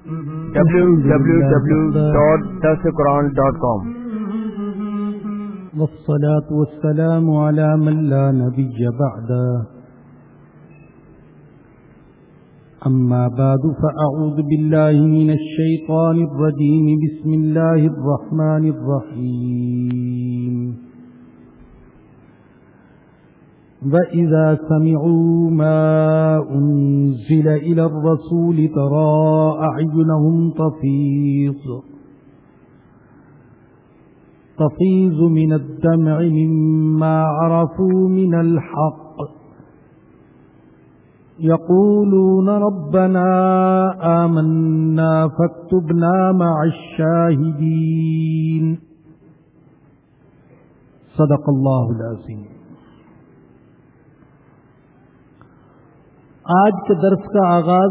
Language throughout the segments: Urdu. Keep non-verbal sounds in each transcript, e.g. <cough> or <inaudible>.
www.dasquran.com والصلاة والسلام على من لا نبي بعده. أما بعد، فأعوذ بالله من الشيطان الرجيم. بسم الله الرحمن الرحيم. وإذا سمعوا ما أنزل إلى الرسول ترى أعينهم تفيض تفيض من الدمع مما عرفوا من الحق يقولون ربنا آمنا فاكتبنا مع الشاهدين صدق الله العظيم آج کے درس کا آغاز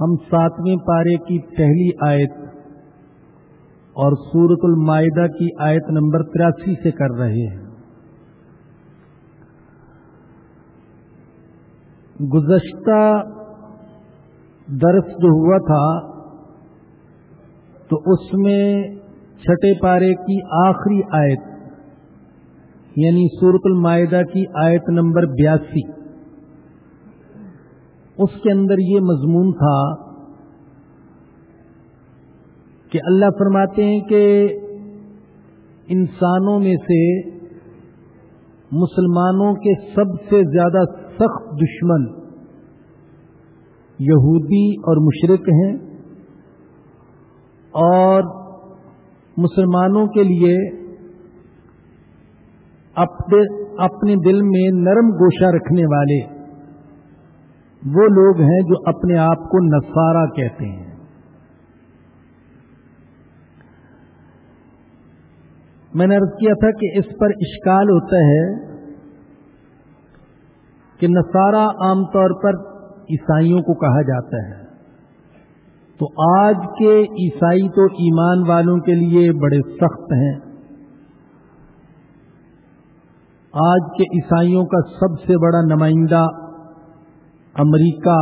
ہم ساتویں پارے کی پہلی آیت اور سورت المائدہ کی آیت نمبر تراسی سے کر رہے ہیں۔ گزشتہ درس جو ہوا تھا، تو اس میں چھٹے پارے کی آخری آیت یعنی سورت المائدہ کی آیت نمبر بیاسی۔ اس کے اندر یہ مضمون تھا کہ اللہ فرماتے ہیں کہ انسانوں میں سے مسلمانوں کے سب سے زیادہ سخت دشمن یہودی اور مشرق ہیں اور مسلمانوں کے لیے اپنے دل میں نرم گوشہ رکھنے والے وہ لوگ ہیں جو اپنے آپ کو نصارہ کہتے ہیں۔ میں نے عرض کیا تھا کہ اس پر اشکال ہوتا ہے کہ نصارہ عام طور پر عیسائیوں کو کہا جاتا ہے۔ تو آج کے عیسائی تو ایمان والوں کے لیے بڑے سخت ہیں۔ آج کے عیسائیوں کا سب سے بڑا نمائندہ امریکہ،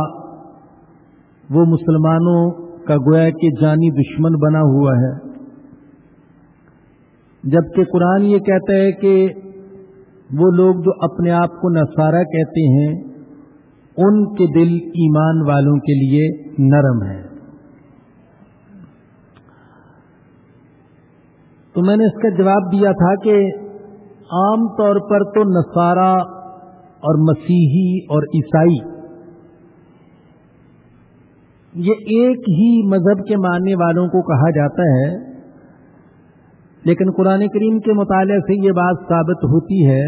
وہ مسلمانوں کا گویا کہ جانی دشمن بنا ہوا ہے۔ جبکہ قرآن یہ کہتا ہے کہ وہ لوگ جو اپنے آپ کو نصارہ کہتے ہیں، ان کے دل ایمان والوں کے لیے نرم ہے۔ تو میں نے اس کا جواب دیا تھا کہ عام طور پر تو نصارہ اور مسیحی اور عیسائی یہ ایک ہی مذہب کے ماننے والوں کو کہا جاتا ہے، لیکن قرآن کریم کے مطالعے سے یہ بات ثابت ہوتی ہے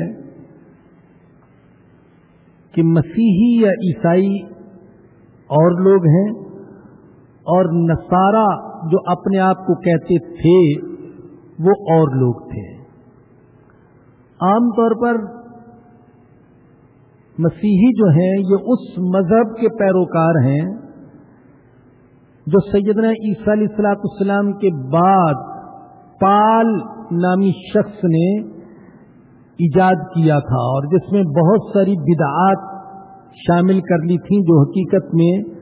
کہ مسیحی یا عیسائی اور لوگ ہیں اور نصارہ جو اپنے آپ کو کہتے تھے، وہ اور لوگ تھے۔ عام طور پر مسیحی جو ہیں، یہ اس مذہب کے پیروکار ہیں جو سیدنا عیسیٰ علیہ السلاط السلام کے بعد پال نامی شخص نے ایجاد کیا تھا اور جس میں بہت ساری بدعات شامل کر لی تھیں جو حقیقت میں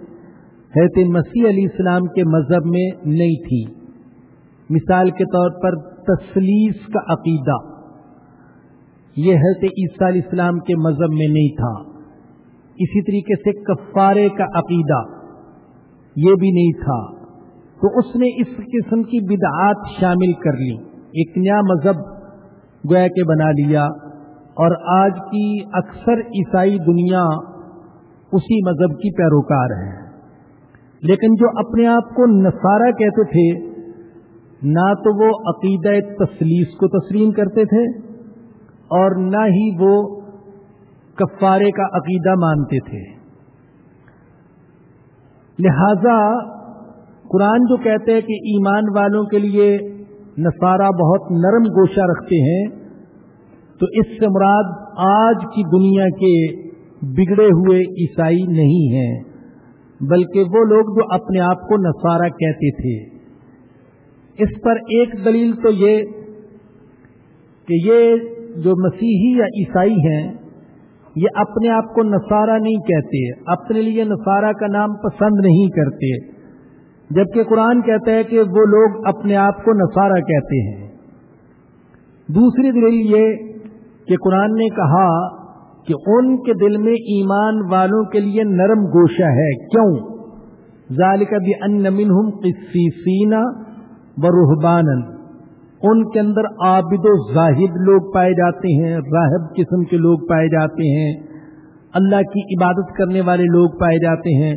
حیرت مسیح علیہ السلام کے مذہب میں نہیں تھی۔ مثال کے طور پر تسلیس کا عقیدہ۔ یہ حضرت عیسیٰ علیہ السلام کے مذہب میں نہیں تھا۔ اسی طریقے سے کفارے کا عقیدہ۔ یہ بھی نہیں تھا۔ تو اس نے اس قسم کی بدعات شامل کر لی۔ ایک نیا مذہب گویا کے بنا لیا۔ اور آج کی اکثر عیسائی دنیا اسی مذہب کی پیروکار ہے۔ لیکن جو اپنے آپ کو نصارہ کہتے تھے، نہ تو وہ عقیدہ تسلیس کو تسلیم کرتے تھے، اور نہ ہی وہ کفارے کا عقیدہ مانتے تھے۔ لہذا قرآن جو کہتے ہیں کہ ایمان والوں کے لیے نصارہ بہت نرم گوشہ رکھتے ہیں، تو اس سے مراد آج کی دنیا کے بگڑے ہوئے عیسائی نہیں ہیں، بلکہ وہ لوگ جو اپنے آپ کو نصارہ کہتے تھے۔ اس پر ایک دلیل تو یہ کہ یہ جو مسیحی یا عیسائی ہیں یہ اپنے آپ کو نصارہ نہیں کہتے، اپنے لیے نصارہ کا نام پسند نہیں کرتے، جبکہ قرآن کہتا ہے کہ وہ لوگ اپنے آپ کو نصارہ کہتے ہیں۔ دوسری دلیل یہ کہ قرآن نے کہا کہ ان کے دل میں ایمان والوں کے لیے نرم گوشہ ہے۔ کیوں؟ ذالک بھی ان منہم قصیفین و ان کے اندر عابد و زاہد لوگ پائے جاتے ہیں، راہب قسم کے لوگ پائے جاتے ہیں، اللہ کی عبادت کرنے والے لوگ پائے جاتے ہیں۔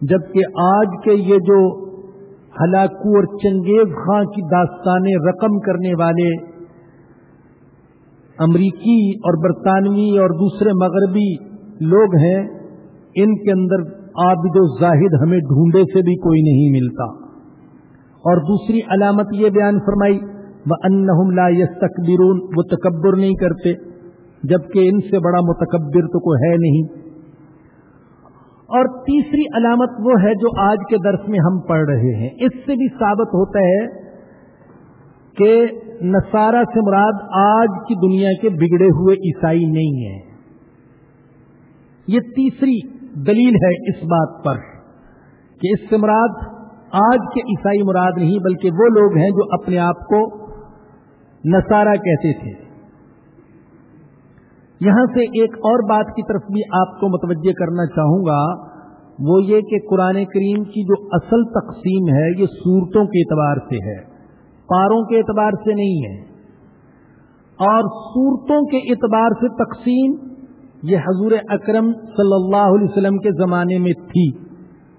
جبکہ آج کے یہ جو ہلاکو اور چنگیز خاں کی داستانیں رقم کرنے والے امریکی اور برطانوی اور دوسرے مغربی لوگ ہیں، ان کے اندر عابد و زاہد ہمیں ڈھونڈے سے بھی کوئی نہیں ملتا۔ اور دوسری علامت یہ بیان فرمائی وہ ان لا وہ تکبر نہیں کرتے، جبکہ ان سے بڑا متکبر تو کوئی ہے نہیں۔ اور تیسری علامت وہ ہے جو آج کے درس میں ہم پڑھ رہے ہیں۔ اس سے بھی ثابت ہوتا ہے کہ نصارہ سے مراد آج کی دنیا کے بگڑے ہوئے عیسائی نہیں ہیں۔ یہ تیسری دلیل ہے اس بات پر کہ اس سے مراد آج کے عیسائی مراد نہیں، بلکہ وہ لوگ ہیں جو اپنے آپ کو نصارہ کہتے تھے۔ یہاں سے ایک اور بات کی طرف بھی آپ کو متوجہ کرنا چاہوں گا، وہ یہ کہ قرآن کریم کی جو اصل تقسیم ہے، یہ صورتوں کے اعتبار سے ہے، پاروں کے اعتبار سے نہیں ہے۔ اور صورتوں کے اعتبار سے تقسیم یہ حضور اکرم صلی اللہ علیہ وسلم کے زمانے میں تھی۔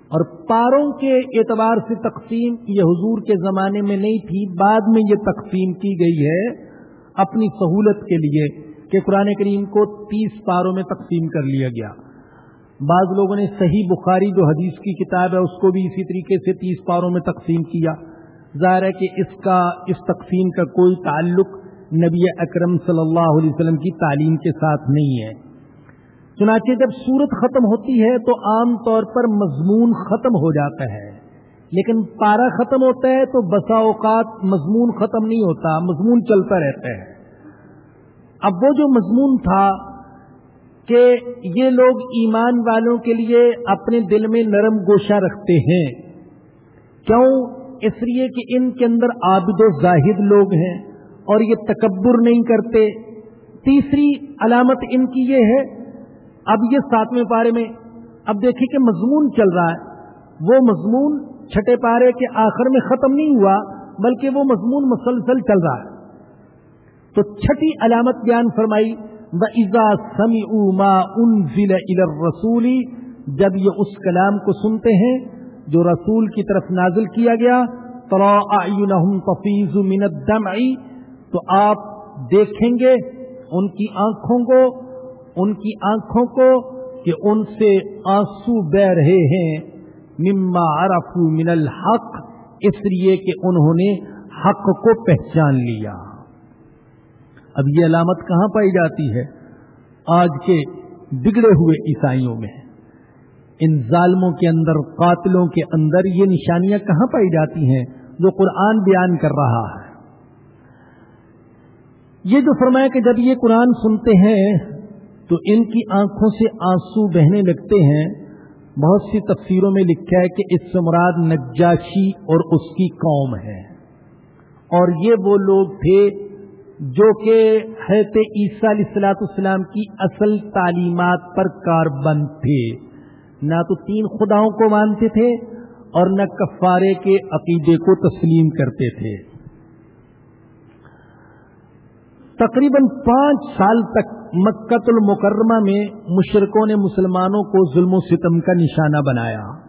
اور پاروں کے اعتبار سے تقسیم یہ حضور کے زمانے میں نہیں تھی، بعد میں یہ تقسیم کی گئی ہے اپنی سہولت کے لیے کہ قرآن کریم کو تیس پاروں میں تقسیم کر لیا گیا۔ بعض لوگوں نے صحیح بخاری جو حدیث کی کتاب ہے، اس کو بھی اسی طریقے سے تیس پاروں میں تقسیم کیا۔ ظاہر ہے کہ اس کا، اس تقسیم کا کوئی تعلق نبی اکرم صلی اللہ علیہ وسلم کی تعلیم کے ساتھ نہیں ہے۔ چنانچہ جب صورت ختم ہوتی ہے تو عام طور پر مضمون ختم ہو جاتا ہے۔ لیکن پارا ختم ہوتا ہے تو بسا اوقات مضمون ختم نہیں ہوتا، مضمون چلتا رہتا ہے۔ اب وہ جو مضمون تھا کہ یہ لوگ ایمان والوں کے لیے اپنے دل میں نرم گوشہ رکھتے ہیں۔ کیوں؟ اس لیے کہ ان کے اندر عابد و زاہد لوگ ہیں اور یہ تکبر نہیں کرتے۔ تیسری علامت ان کی یہ ہے اب یہ ساتویں پارے میں اب دیکھیے کہ مضمون چل رہا ہے۔ وہ مضمون چھٹے پارے کے آخر میں ختم نہیں ہوا، بلکہ وہ مضمون مسلسل چل رہا ہے۔ تو چھٹی علامت بیان فرمائی بزا سمی ما ان ضلع رسولی جب یہ اس کلام کو سنتے ہیں جو رسول کی طرف نازل کیا گیا تفیز من الدمع، تو آپ دیکھیں گے ان کی آنکھوں کو ان کی آنکھوں کو کہ ان سے آنسو بہ رہے ہیں، مما عرفو من الحق، اس لیے کہ انہوں نے حق کو پہچان لیا۔ اب یہ علامت کہاں پائی جاتی ہے؟ آج کے بگڑے ہوئے عیسائیوں میں۔ ان ظالموں کے اندر، قاتلوں کے اندر یہ نشانیاں کہاں پائی جاتی ہیں؟ جو قرآن بیان کر رہا ہے۔ یہ جو فرمایا کہ جب یہ قرآن سنتے ہیں تو ان کی آنکھوں سے آنسو بہنے لگتے ہیں۔ بہت سی تفسیروں میں لکھا ہے کہ اس سے مراد نجاشی اور اس کی قوم ہے۔ اور یہ وہ لوگ تھے جو کہ حیرت عیسیٰ علیہ السلاۃ السلام کی اصل تعلیمات پر کار بند تھے۔ نہ تو تین خداؤں کو مانتے تھے اور نہ کفارے کے عقیدے کو تسلیم کرتے تھے۔ تقریباً پانچ سال تک مکت المکرمہ میں مشرقوں نے مسلمانوں کو ظلم و ستم کا نشانہ بنایا۔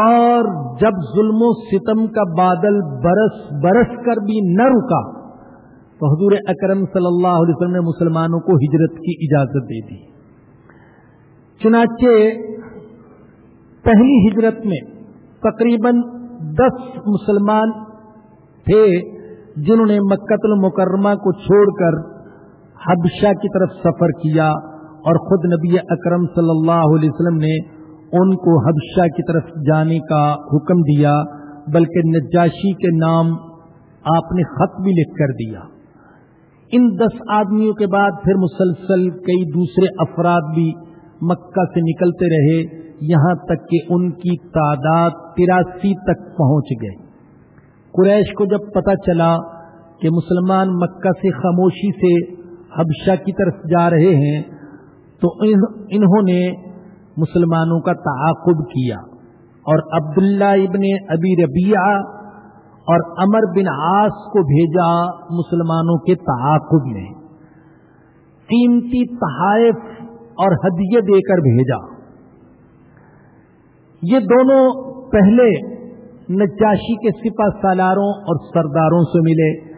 اور جب ظلم و ستم کا بادل برس برس کر بھی نہ رکا، تو حضور اکرم صلی اللہ علیہ وسلم نے مسلمانوں کو ہجرت کی اجازت دے دی۔ چنانچہ پہلی ہجرت میں تقریباً دس مسلمان تھے جنہوں نے مکت المکرمہ کو چھوڑ کر حبشہ کی طرف سفر کیا اور خود نبی اکرم صلی اللہ علیہ وسلم نے ان کو حبشہ کی طرف جانے کا حکم دیا، بلکہ نجاشی کے نام آپ نے خط بھی لکھ کر دیا۔ ان دس آدمیوں کے بعد پھر مسلسل کئی دوسرے افراد بھی مکہ سے نکلتے رہے، یہاں تک کہ ان کی تعداد تراسی تک پہنچ گئے قریش کو جب پتہ چلا کہ مسلمان مکہ سے خاموشی سے حبشہ کی طرف جا رہے ہیں، تو انہوں نے مسلمانوں کا تعاقب کیا۔ اور عبداللہ ابن ابی ربیہ اور امر بن آس کو بھیجا مسلمانوں کے تعاقب میں۔ قیمتی تحائف اور ہدیے دے کر بھیجا۔ یہ دونوں پہلے نجاشی کے سپا سالاروں اور سرداروں سے ملے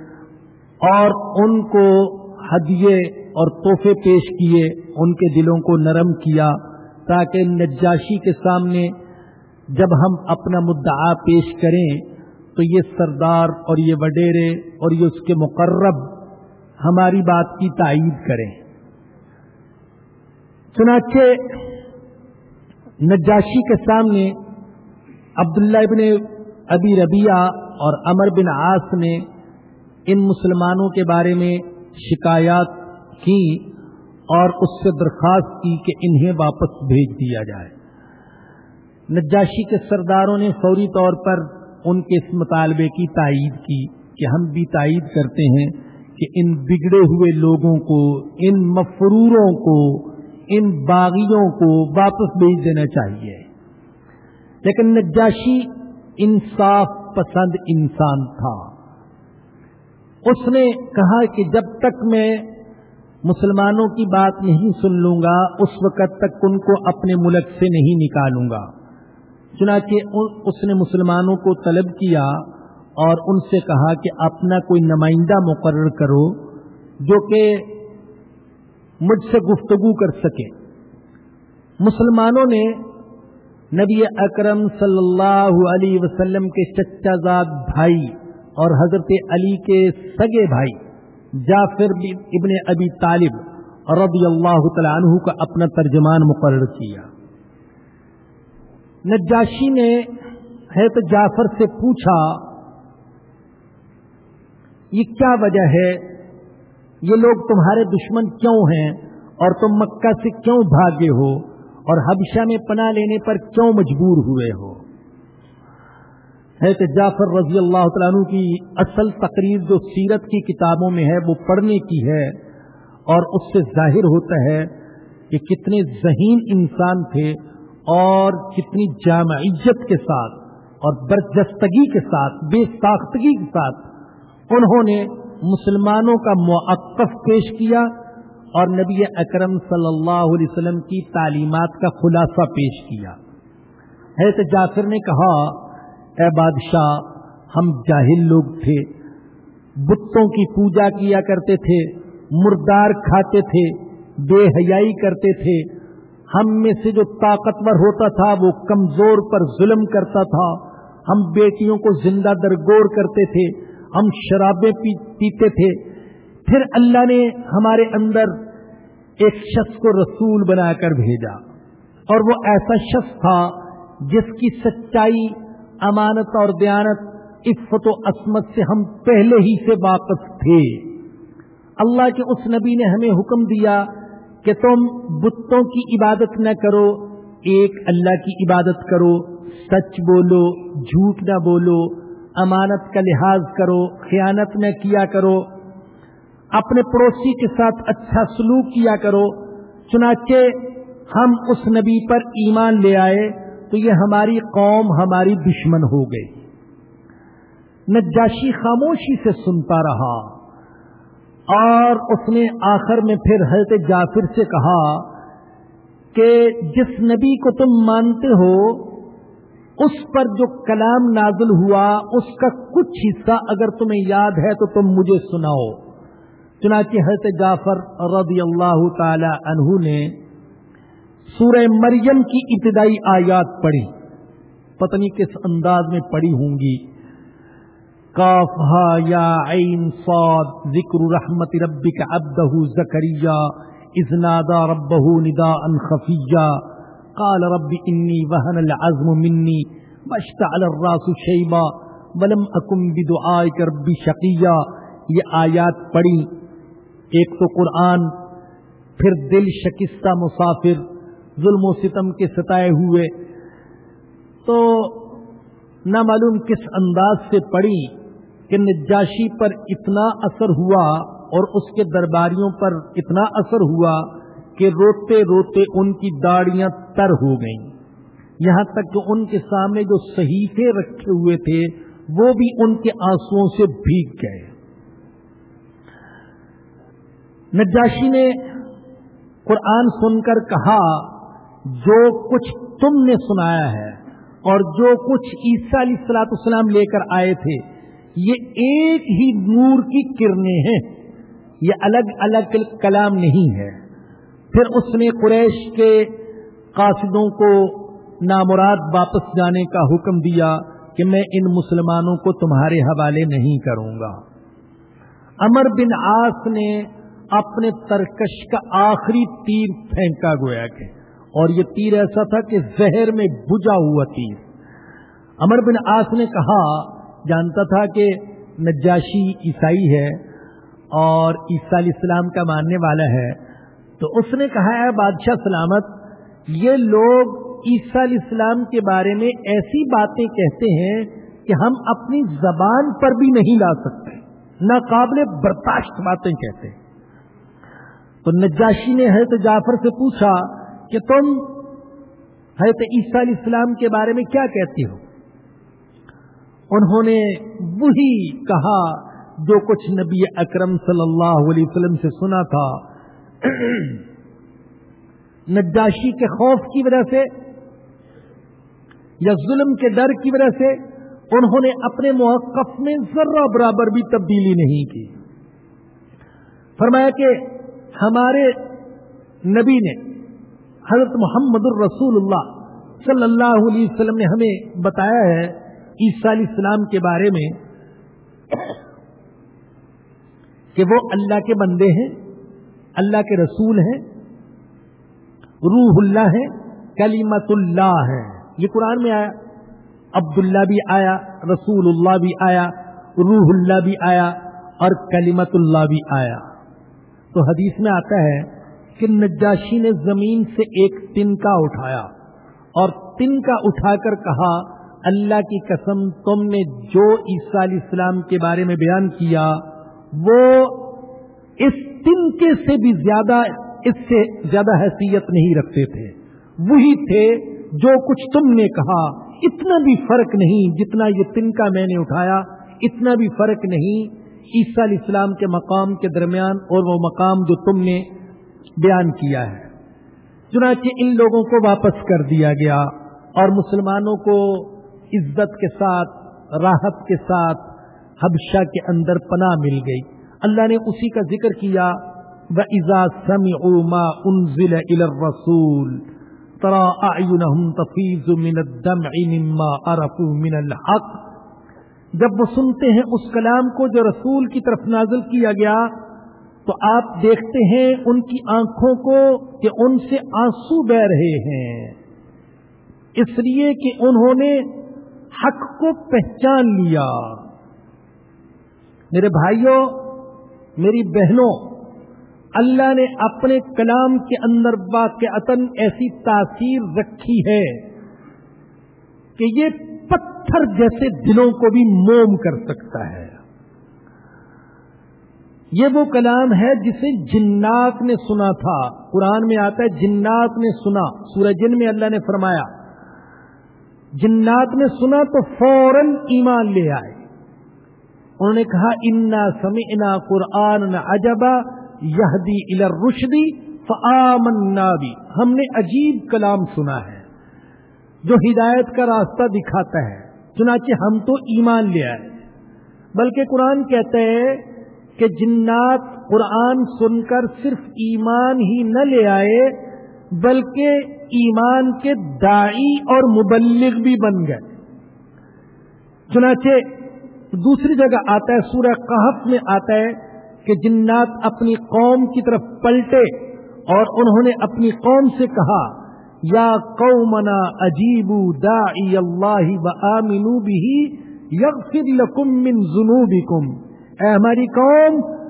اور ان کو ہدیے اور تحفے پیش کیے، ان کے دلوں کو نرم کیا تاکہ نجاشی کے سامنے جب ہم اپنا مدعا پیش کریں تو یہ سردار اور یہ وڈیرے اور یہ اس کے مقرب ہماری بات کی تائید کریں۔ چنانچہ نجاشی کے سامنے عبداللہ ابن ابی ربیہ اور امر بن آس نے ان مسلمانوں کے بارے میں شکایات کی اور اس سے درخواست کی کہ انہیں واپس بھیج دیا جائے۔ نجاشی کے سرداروں نے فوری طور پر ان کے اس مطالبے کی تائید کی کہ ہم بھی تائید کرتے ہیں کہ ان بگڑے ہوئے لوگوں کو، ان مفروروں کو، ان باغیوں کو واپس بھیج دینا چاہیے۔ لیکن نجاشی انصاف پسند انسان تھا۔ اس نے کہا کہ جب تک میں مسلمانوں کی بات نہیں سن لوں گا، اس وقت تک ان کو اپنے ملک سے نہیں نکالوں گا۔ چنانچہ اس نے مسلمانوں کو طلب کیا اور ان سے کہا کہ اپنا کوئی نمائندہ مقرر کرو جو کہ مجھ سے گفتگو کر سکے۔ مسلمانوں نے نبی اکرم صلی اللہ علیہ وسلم کے چچا زاد بھائی اور حضرت علی کے سگے بھائی جعفر ابن ابی طالب رضی اللہ تعالیٰ عنہ کا اپنا ترجمان مقرر کیا۔ نجاشی نے حیرت جعفر سے پوچھا، یہ کیا وجہ ہے؟ یہ لوگ تمہارے دشمن کیوں ہیں؟ اور تم مکہ سے کیوں بھاگے ہو؟ اور حبشہ میں پناہ لینے پر کیوں مجبور ہوئے ہو؟ حیرت جعفر رضی اللہ تعالیٰ عنہ کی اصل تقریر جو سیرت کی کتابوں میں ہے وہ پڑھنے کی ہے اور اس سے ظاہر ہوتا ہے کہ کتنے ذہین انسان تھے اور کتنی جامعیت کے ساتھ اور برجستگی کے ساتھ، بے ساختگی کے ساتھ انہوں نے مسلمانوں کا موقف پیش کیا اور نبی اکرم صلی اللہ علیہ وسلم کی تعلیمات کا خلاصہ پیش کیا۔ حیرت جاسر نے کہا اے بادشاہ، ہم جاہل لوگ تھے۔ بتوں کی پوجا کیا کرتے تھے، مردار کھاتے تھے، بے حیائی کرتے تھے۔ ہم میں سے جو طاقتور ہوتا تھا، وہ کمزور پر ظلم کرتا تھا۔ ہم بیٹیوں کو زندہ درگور کرتے تھے، ہم شرابیں پیتے تھے۔ پھر اللہ نے ہمارے اندر ایک شخص کو رسول بنا کر بھیجا۔ اور وہ ایسا شخص تھا جس کی سچائی امانت اور دیانت عفت و عصمت سے ہم پہلے ہی سے واقف تھے۔ اللہ کے اس نبی نے ہمیں حکم دیا کہ تم بتوں کی عبادت نہ کرو، ایک اللہ کی عبادت کرو، سچ بولو، جھوٹ نہ بولو، امانت کا لحاظ کرو، خیانت نہ کیا کرو، اپنے پڑوسی کے ساتھ اچھا سلوک کیا کرو، چنانچہ ہم اس نبی پر ایمان لے آئے۔ تو یہ ہماری قوم، ہماری دشمن ہو گئی۔ نجاشی خاموشی سے سنتا رہا اور اس نے آخر میں پھر حضرت جعفر سے کہا کہ جس نبی کو تم مانتے ہو، اس پر جو کلام نازل ہوا، اس کا کچھ حصہ اگر تمہیں یاد ہے تو تم مجھے سناؤ۔ چنانچہ حضرت جعفر رضی اللہ تعالی عنہ نے سورہ مریم کی ابتدائی آیات پڑھی۔ پتنی کس انداز میں پڑھی ہوں گی۔ کافها یا عین صاد، ذکر رحمت ربک عبده زکریا، اذ نادا ربه نداء خفیا قال رب انی وهن العزم منی، واشتعل الراس شیبا، ولم اکم بدعائک رب شقیا یہ آیات پڑھی۔ ایک تو قرآن، پھر دل شکستہ مسافر ظلم و ستم کے ستائے ہوئے۔ تو نہ معلوم کس انداز سے پڑی کہ نجاشی پر اتنا اثر ہوا اور اس کے درباریوں پر اتنا اثر ہوا کہ روتے روتے ان کی داڑیاں تر ہو گئیں۔ یہاں تک کہ ان کے سامنے جو صحیفے رکھے ہوئے تھے، وہ بھی ان کے آنسو سے بھیگ گئے۔ نجاشی نے قرآن سن کر کہا جو کچھ تم نے سنایا ہے اور جو کچھ عیسیٰ علیہ السلاط اسلام لے کر آئے تھے، یہ ایک ہی نور کی کرنیں ہیں۔ یہ الگ الگ کلام نہیں ہے۔ پھر اس نے قریش کے قاصدوں کو نامراد واپس جانے کا حکم دیا کہ میں ان مسلمانوں کو تمہارے حوالے نہیں کروں گا۔ امر بن آس نے اپنے ترکش کا آخری تیر پھینکا گویا کہ اور یہ تیر ایسا تھا کہ زہر میں بجا ہوا تیر۔ امر بن آس نے کہا، جانتا تھا کہ نجاشی عیسائی ہے اور عیسیٰ علیہ السلام کا ماننے والا ہے، تو اس نے کہا ہے بادشاہ سلامت، یہ لوگ عیسیٰ علیہ السلام کے بارے میں ایسی باتیں کہتے ہیں کہ ہم اپنی زبان پر بھی نہیں لا سکتے، ناقابل برداشت باتیں کہتے ہیں۔ تو نجاشی نے حضرت جعفر سے پوچھا کہ تم حضرت عیسیٰ علیہ السلام کے بارے میں کیا کہتے ہو؟ انہوں نے وہی کہا جو کچھ نبی اکرم صلی اللہ علیہ وسلم سے سنا تھا۔ <clears throat> نجاشی کے خوف کی وجہ سے یا ظلم کے ڈر کی وجہ سے انہوں نے اپنے موقف میں ذرہ برابر بھی تبدیلی نہیں کی۔ فرمایا کہ ہمارے نبی نے حضرت محمد الرسول اللہ صلی اللہ علیہ وسلم نے ہمیں بتایا ہے عیسیٰ علیہ السلام کے بارے میں کہ وہ اللہ کے بندے ہیں، اللہ کے رسول ہیں، روح اللہ ہے کلیمت اللہ ہے یہ قرآن میں آیا، عبداللہ بھی آیا رسول اللہ بھی آیا، روح اللہ بھی آیا اور کلیمت اللہ بھی آیا۔ تو حدیث میں آتا ہے کہ نجاشی نے زمین سے ایک تن کا اٹھایا اور تن کا اٹھا کر کہا، اللہ کی قسم، تم نے جو عیسیٰ علیہ السلام کے بارے میں بیان کیا، وہ اس تن کے سے بھی زیادہ، اس سے زیادہ حیثیت نہیں رکھتے تھے۔ وہی تھے جو کچھ تم نے کہا۔ اتنا بھی فرق نہیں جتنا یہ تنکا میں نے اٹھایا، اتنا بھی فرق نہیں۔ عیسیٰ علیہ السلام کے مقام کے درمیان اور وہ مقام جو تم نے بیان کیا ہے۔ چنانچہ ان لوگوں کو واپس کر دیا گیا اور مسلمانوں کو عزت کے ساتھ، راحت کے ساتھ حبشہ کے اندر پناہ مل گئی۔ اللہ نے اسی کا ذکر کیا وہ ازا سمی ما انزل رسول تفیز من الدمع مما عرفوا من الحق۔ جب وہ سنتے ہیں اس کلام کو جو رسول کی طرف نازل کیا گیا تو آپ دیکھتے ہیں ان کی آنکھوں کو کہ ان سے آنسو بہ رہے ہیں۔ اس لیے کہ انہوں نے حق کو پہچان لیا۔ میرے بھائیوں، میری بہنوں، اللہ نے اپنے کلام کے اندر واقع ایسی تاثیر رکھی ہے کہ یہ پتھر جیسے دلوں کو بھی موم کر سکتا ہے۔ یہ وہ کلام ہے جسے جنات نے سنا تھا۔ قرآن میں آتا ہے جنات نے سنا۔ سورہ جن میں اللہ نے فرمایا، جنات نے سنا تو فوراً ایمان لے آئے۔ انہوں نے کہا، انا سمعنا قرآن عجبا یہدی الر رشدی فآمنا بھی ہم نے عجیب کلام سنا ہے جو ہدایت کا راستہ دکھاتا ہے۔ چنانچہ ہم تو ایمان لے آئے۔ بلکہ قرآن کہتے ہیں کہ جنات قرآن سن کر صرف ایمان ہی نہ لے آئے، بلکہ ایمان کے دائی اور مبلغ بھی بن گئے۔ چنانچہ دوسری جگہ آتا ہے، سورہ قحف میں آتا ہے کہ جنات اپنی قوم کی طرف پلٹے اور انہوں نے اپنی قوم سے کہا، یا قومنا عجیب داعی اللہ و آمنو بھی یغفر لکم من ذنوبکم۔ اے ہماری قوم،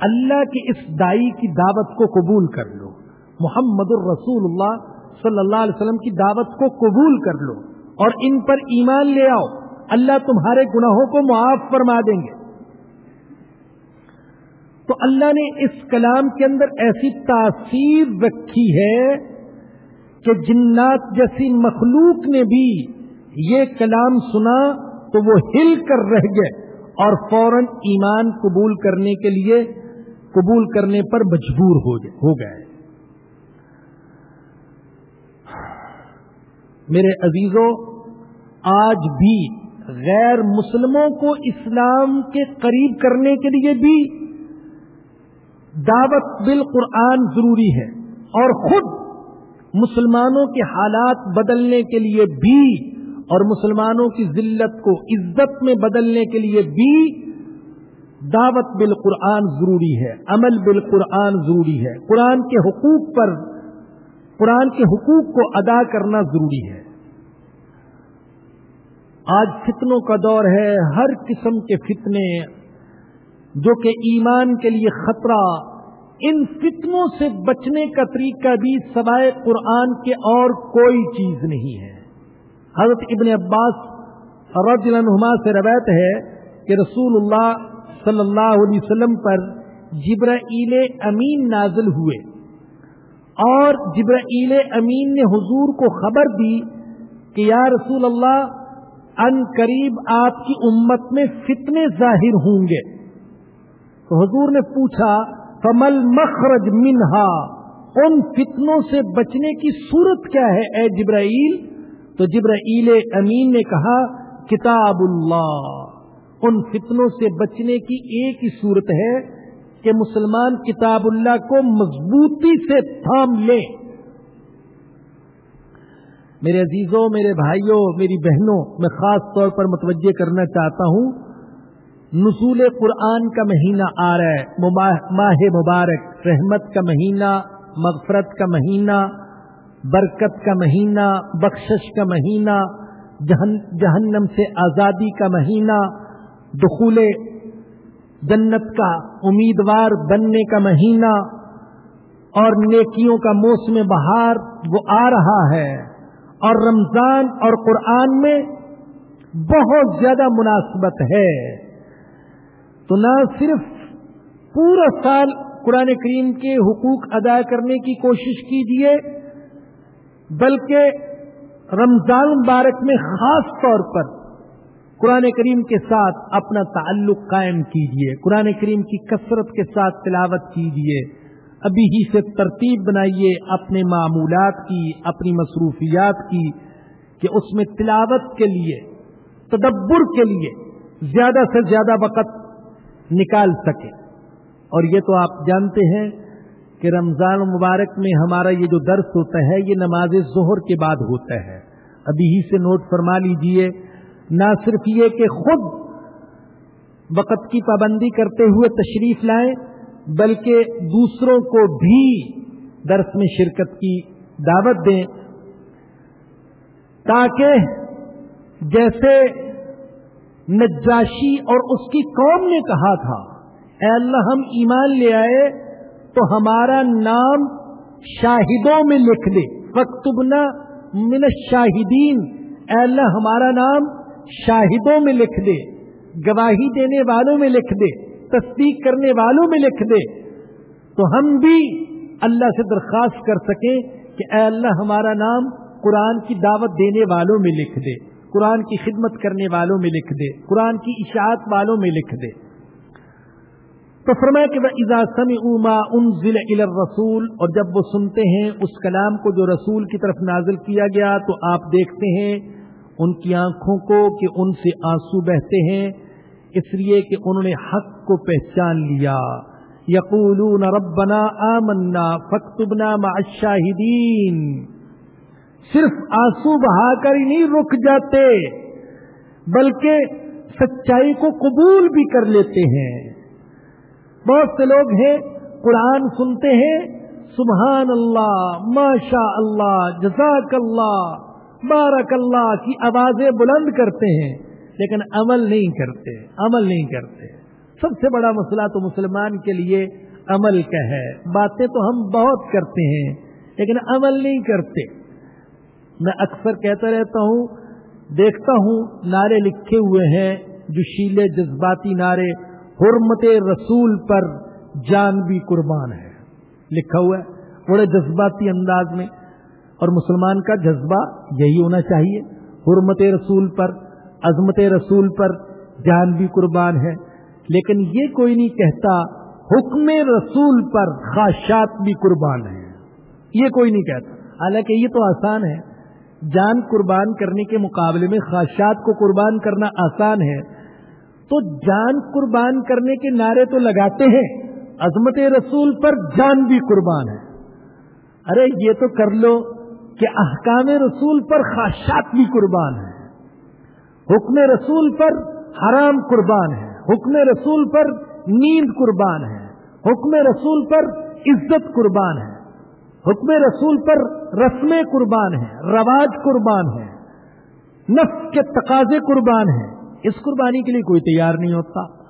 اللہ کے اس دائی کی دعوت کو قبول کر لو۔ محمد الرسول اللہ صلی اللہ علیہ وسلم کی دعوت کو قبول کر لو۔ اور ان پر ایمان لے آؤ۔ اللہ تمہارے گناہوں کو معاف فرما دیں گے۔ تو اللہ نے اس کلام کے اندر ایسی تاثیر رکھی ہے کہ جنات جیسی مخلوق نے بھی یہ کلام سنا تو وہ ہل کر رہ گئے۔ اور فوراً ایمان قبول کرنے کے لیے قبول کرنے پر مجبور ہو گئے۔ میرے عزیزوں آج بھی غیر مسلموں کو اسلام کے قریب کرنے کے لیے بھی دعوت بالقرآن ضروری ہے اور خود مسلمانوں کے حالات بدلنے کے لیے بھی اور مسلمانوں کی ذلت کو عزت میں بدلنے کے لیے بھی دعوت بالقرآن ضروری ہے، عمل بالقرآن ضروری ہے۔ قرآن کے حقوق پر، قرآن کے حقوق کو ادا کرنا ضروری ہے۔ آج فتنوں کا دور ہے، ہر قسم کے فتنے جو کہ ایمان کے لیے خطرہ، ان فتنوں سے بچنے کا طریقہ بھی سوائے قرآن کے اور کوئی چیز نہیں ہے۔ حضرت ابن عباس رضی عنہما سے روایت ہے کہ رسول اللہ صلی اللہ علیہ وسلم پر جبرائیل امین نازل ہوئے اور جبرائیل امین نے حضور کو خبر دی کہ یا رسول اللہ، ان قریب آپ کی امت میں فتنے ظاہر ہوں گے۔ تو حضور نے پوچھا فمل مخرج منہا ان فتنوں سے بچنے کی صورت کیا ہے اے جبرائیل؟ تو جبرائیل امین نے کہا، کتاب اللہ، ان فتنوں سے بچنے کی ایک ہی صورت ہے کہ مسلمان کتاب اللہ کو مضبوطی سے تھام لے۔ میرے عزیزوں، میرے بھائیوں، میری بہنوں، میں خاص طور پر متوجہ کرنا چاہتا ہوں نصول قرآن کا مہینہ آ رہا ہے ماہ مبارک، رحمت کا مہینہ، مغفرت کا مہینہ برکت کا مہینہ، بخشش کا مہینہ جہنم سے آزادی کا مہینہ، دخول جنت کا امیدوار بننے کا مہینہ، اور نیکیوں کا موسم بہار وہ آ رہا ہے۔ اور رمضان اور قرآن میں بہت زیادہ مناسبت ہے۔ تو نہ صرف پورا سال قرآن کریم کے حقوق ادا کرنے کی کوشش کیجیے بلکہ رمضان مبارک میں خاص طور پر قرآن کریم کے ساتھ اپنا تعلق قائم کیجیے قرآن کریم کی کثرت کے ساتھ تلاوت کیجیے ابھی ہی سے ترتیب بنائیے اپنے معمولات کی، اپنی مصروفیات کی کہ اس میں تلاوت کے لیے، تدبر کے لیے زیادہ سے زیادہ وقت نکال سکے۔ اور یہ تو آپ جانتے ہیں کہ رمضان مبارک میں ہمارا یہ جو درس ہوتا ہے، یہ نماز ظہر کے بعد ہوتا ہے۔ ابھی ہی سے نوٹ فرما لیجیے، نہ صرف یہ کہ خود وقت کی پابندی کرتے ہوئے تشریف لائیں، بلکہ دوسروں کو بھی درس میں شرکت کی دعوت دیں۔ تاکہ جیسے نجاشی اور اس کی قوم نے کہا تھا، اے اللہ ہم ایمان لے آئے تو ہمارا نام شاہدوں میں لکھ دے۔ فکتبنا من الشاہدین اے اللہ، ہمارا نام شاہدوں میں لکھ دے، گواہی دینے والوں میں لکھ دے، تصدیق کرنے والوں میں لکھ دے۔ تو ہم بھی اللہ سے درخواست کر سکیں کہ اے اللہ، ہمارا نام قرآن کی دعوت دینے والوں میں لکھ دے، قرآن کی خدمت کرنے والوں میں لکھ دے، قرآن کی اشاعت والوں میں لکھ دے۔ تو فرمایا کہ اضاسم اما ان ضلع رسول اور جب وہ سنتے ہیں اس کلام کو جو رسول کی طرف نازل کیا گیا، تو آپ دیکھتے ہیں ان کی آنکھوں کو کہ ان سے آنسو بہتے ہیں، اس لیے کہ انہوں نے حق کو پہچان لیا۔ یقولون ربنا آمنا فکتبنا مع الشاہدین۔ صرف آنسو بہا کر ہی نہیں رک جاتے، بلکہ سچائی کو قبول بھی کر لیتے ہیں۔ بہت سے لوگ ہیں، قرآن سنتے ہیں، سبحان اللہ، ماشاء اللہ، جزاک اللہ، بارک اللہ کی آوازیں بلند کرتے ہیں، لیکن عمل نہیں کرتے، عمل نہیں کرتے۔ سب سے بڑا مسئلہ تو مسلمان کے لیے عمل کا ہے۔ باتیں تو ہم بہت کرتے ہیں، لیکن عمل نہیں کرتے۔ میں اکثر کہتا رہتا ہوں، دیکھتا ہوں، نعرے لکھے ہوئے ہیں، جو شیلے جذباتی نعرے حرمت رسول پر جان بھی قربان ہے۔ لکھا ہوا ہے، بڑے جذباتی انداز میں۔ اور مسلمان کا جذبہ یہی ہونا چاہیے۔ حرمت رسول پر، عظمت رسول پر جان بھی قربان ہے۔ لیکن یہ کوئی نہیں کہتا، حکم رسول پر خواہشات بھی قربان ہے یہ کوئی نہیں کہتا۔ حالانکہ یہ تو آسان ہے۔ جان قربان کرنے کے مقابلے میں خواہشات کو قربان کرنا آسان ہے۔ تو جان قربان کرنے کے نعرے تو لگاتے ہیں۔ عظمت رسول پر جان بھی قربان ہے۔ ارے یہ تو کر لو کہ احکام رسول پر خواہشات بھی قربان ہے حکم رسول پر حرام قربان ہے حکم رسول پر نیند قربان ہے حکم رسول پر عزت قربان ہے حکم رسول پر رسمیں قربان ہیں۔ رواج قربان ہے نفس کے تقاضے قربان ہیں۔ اس قربانی کے لیے کوئی تیار نہیں ہوتا۔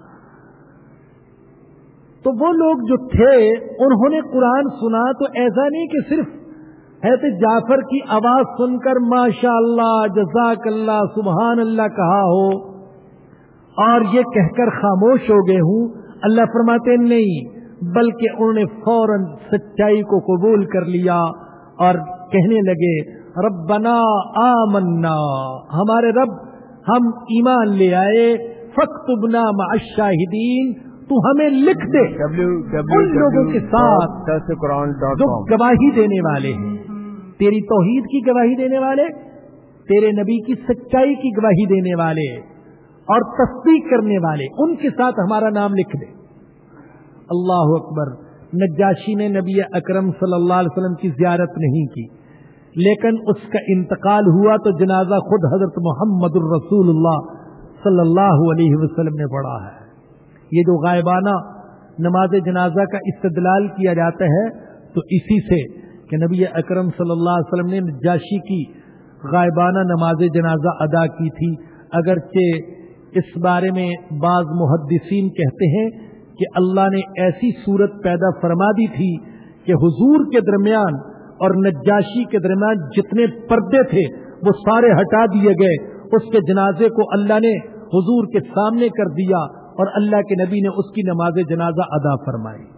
تو وہ لوگ جو تھے، انہوں نے قرآن سنا تو ایسا نہیں کہ صرف حید جعفر کی آواز سن کر ماشاء اللہ جزاک اللہ سبحان اللہ کہا ہو اور یہ کہہ کر خاموش ہو گئے ہوں۔ اللہ فرماتے، نہیں، بلکہ انہوں نے فوراً سچائی کو قبول کر لیا اور کہنے لگے، ربنا آمنا، ہمارے رب ہم ایمان لے آئے فخت بنا معشاہدین تو ہمیں لکھ دے۔ ان لوگوں کے ساتھ جو گواہی دینے والے ہیں۔ تیری توحید کی گواہی دینے والے تیرے نبی کی سچائی کی گواہی دینے والے اور تصدیق کرنے والے ان کے ساتھ ہمارا نام لکھ دے۔ اللہ اکبر نجاشی نے نبی اکرم صلی اللہ علیہ وسلم کی زیارت نہیں کی۔ لیکن اس کا انتقال ہوا تو جنازہ خود حضرت محمد الرسول اللہ صلی اللہ علیہ وسلم نے پڑھا ہے۔ یہ جو غائبانہ نماز جنازہ کا استدلال کیا جاتا ہے، تو اسی سے کہ نبی اکرم صلی اللہ علیہ وسلم نے نجاشی کی غائبانہ نماز جنازہ ادا کی تھی۔ اگرچہ اس بارے میں بعض محدثین کہتے ہیں کہ اللہ نے ایسی صورت پیدا فرما دی تھی کہ حضور کے درمیان اور نجاشی کے درمیان جتنے پردے تھے وہ سارے ہٹا دیے گئے۔ اس کے جنازے کو اللہ نے حضور کے سامنے کر دیا اور اللہ کے نبی نے اس کی نماز جنازہ ادا فرمائی۔